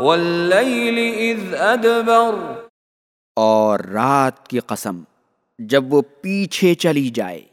واللیل اذ ادبر۔ اور رات کی قسم جب وہ پیچھے چلی جائے۔